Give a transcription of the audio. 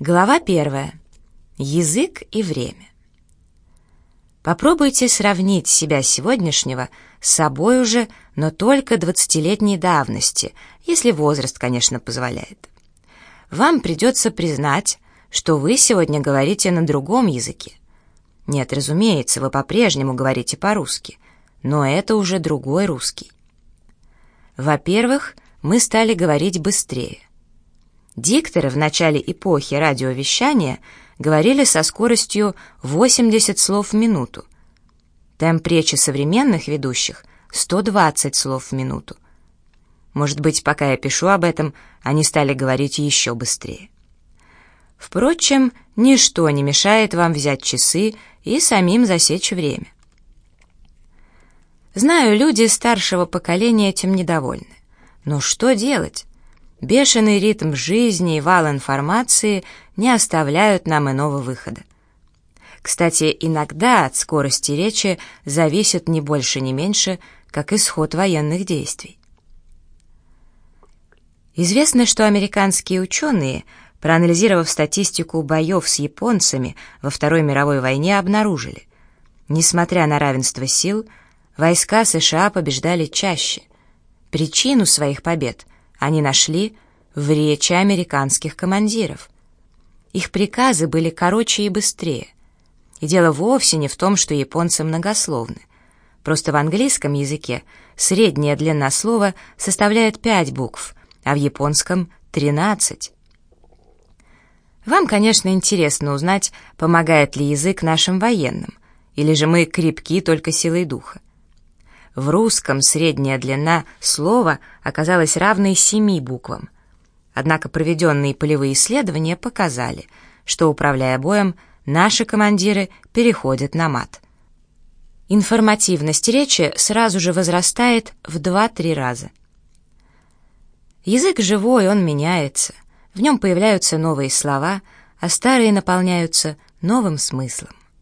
Глава первая. Язык и время. Попробуйте сравнить себя сегодняшнего с собой уже, но только двадцатилетней давности, если возраст, конечно, позволяет. Вам придется признать, что вы сегодня говорите на другом языке. Нет, разумеется, вы по-прежнему говорите по-русски, но это уже другой русский. Во-первых, мы стали говорить быстрее. Дикторы в начале эпохи радиовещания говорили со скоростью 80 слов в минуту. Темп речи современных ведущих — 120 слов в минуту. Может быть, пока я пишу об этом, они стали говорить еще быстрее. Впрочем, ничто не мешает вам взять часы и самим засечь время. Знаю, люди старшего поколения этим недовольны. Но что делать? Бешеный ритм жизни и вал информации не оставляют нам иного выхода. Кстати, иногда от скорости речи зависит не больше, не меньше, как исход военных действий. Известно, что американские ученые, проанализировав статистику боев с японцами во Второй мировой войне, обнаружили, несмотря на равенство сил, войска США побеждали чаще. Причину своих побед они нашли в речи американских командиров. Их приказы были короче и быстрее. И дело вовсе не в том, что японцы многословны. Просто в английском языке средняя длина слова составляет 5 букв, а в японском — 13. Вам, конечно, интересно узнать, помогает ли язык нашим военным, или же мы крепки только силой духа. В русском средняя длина слова оказалась равной семи буквам. Однако проведенные полевые исследования показали, что, управляя боем, наши командиры переходят на мат. Информативность речи сразу же возрастает в 2-3 раза. Язык живой, он меняется. В нем появляются новые слова, а старые наполняются новым смыслом.